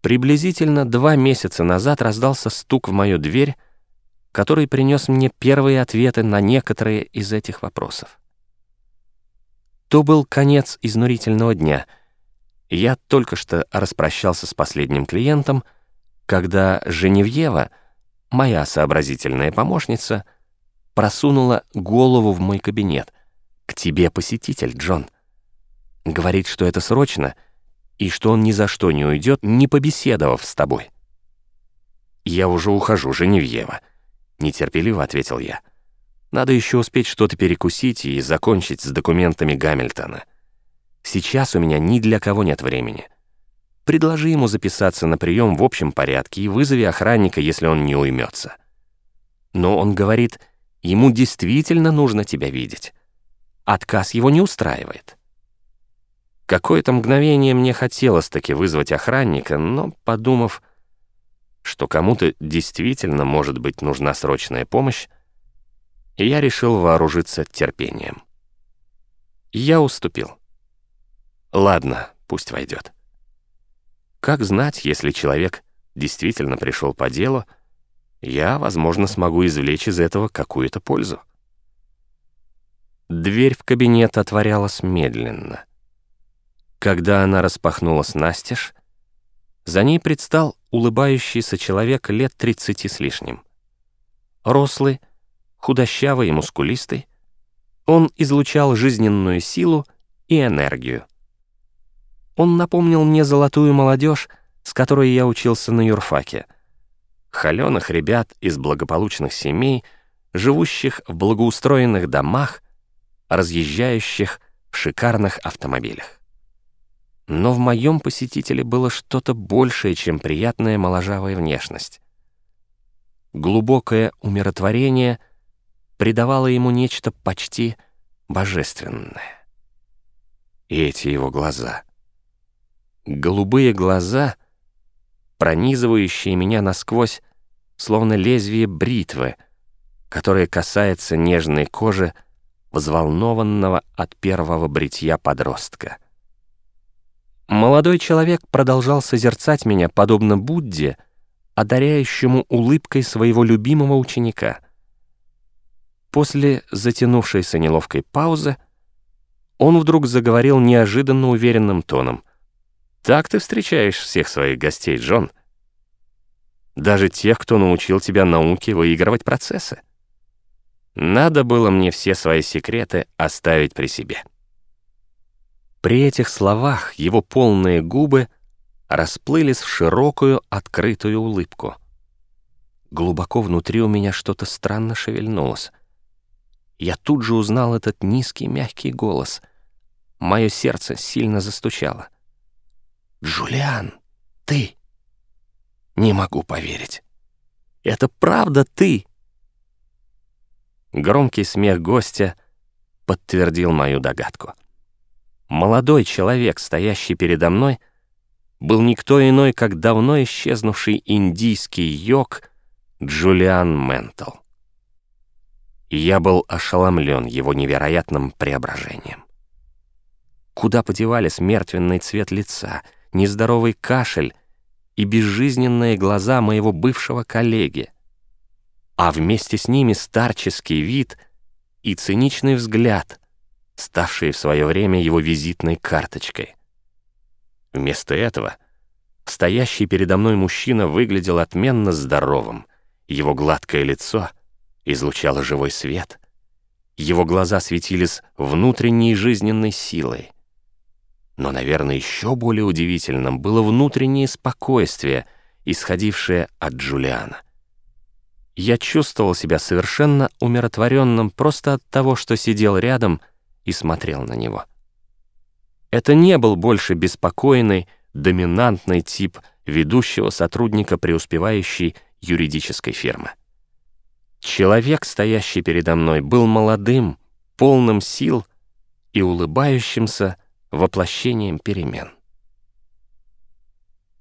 Приблизительно два месяца назад раздался стук в мою дверь, который принес мне первые ответы на некоторые из этих вопросов. То был конец изнурительного дня. Я только что распрощался с последним клиентом, когда Женевьева, моя сообразительная помощница, просунула голову в мой кабинет. «К тебе посетитель, Джон». Говорит, что это срочно — и что он ни за что не уйдет, не побеседовав с тобой. «Я уже ухожу, Женевьева», — нетерпеливо ответил я. «Надо еще успеть что-то перекусить и закончить с документами Гамильтона. Сейчас у меня ни для кого нет времени. Предложи ему записаться на прием в общем порядке и вызови охранника, если он не уймется. Но он говорит, ему действительно нужно тебя видеть. Отказ его не устраивает». Какое-то мгновение мне хотелось таки вызвать охранника, но, подумав, что кому-то действительно может быть нужна срочная помощь, я решил вооружиться терпением. Я уступил. Ладно, пусть войдет. Как знать, если человек действительно пришел по делу, я, возможно, смогу извлечь из этого какую-то пользу. Дверь в кабинет отворялась медленно. Когда она распахнулась настежь, за ней предстал улыбающийся человек лет тридцати с лишним. Рослый, худощавый и мускулистый, он излучал жизненную силу и энергию. Он напомнил мне золотую молодежь, с которой я учился на юрфаке. Холеных ребят из благополучных семей, живущих в благоустроенных домах, разъезжающих в шикарных автомобилях. Но в моем посетителе было что-то большее, чем приятная моложавая внешность. Глубокое умиротворение придавало ему нечто почти божественное. И эти его глаза. Голубые глаза, пронизывающие меня насквозь, словно лезвие бритвы, которое касается нежной кожи взволнованного от первого бритья подростка. Молодой человек продолжал созерцать меня, подобно Будде, одаряющему улыбкой своего любимого ученика. После затянувшейся неловкой паузы он вдруг заговорил неожиданно уверенным тоном. «Так ты встречаешь всех своих гостей, Джон. Даже тех, кто научил тебя науке выигрывать процессы. Надо было мне все свои секреты оставить при себе». При этих словах его полные губы расплылись в широкую открытую улыбку. Глубоко внутри у меня что-то странно шевельнулось. Я тут же узнал этот низкий мягкий голос. Мое сердце сильно застучало. «Джулиан, ты!» «Не могу поверить. Это правда ты!» Громкий смех гостя подтвердил мою догадку. Молодой человек, стоящий передо мной, был никто иной, как давно исчезнувший индийский йог Джулиан Ментл. я был ошеломлен его невероятным преображением. Куда подевались мертвенный цвет лица, нездоровый кашель и безжизненные глаза моего бывшего коллеги, а вместе с ними старческий вид и циничный взгляд, ставшие в свое время его визитной карточкой. Вместо этого стоящий передо мной мужчина выглядел отменно здоровым, его гладкое лицо излучало живой свет, его глаза светились внутренней жизненной силой. Но, наверное, еще более удивительным было внутреннее спокойствие, исходившее от Джулиана. Я чувствовал себя совершенно умиротворенным просто от того, что сидел рядом и смотрел на него. Это не был больше беспокойный, доминантный тип ведущего сотрудника преуспевающей юридической фирмы. Человек, стоящий передо мной, был молодым, полным сил и улыбающимся воплощением перемен.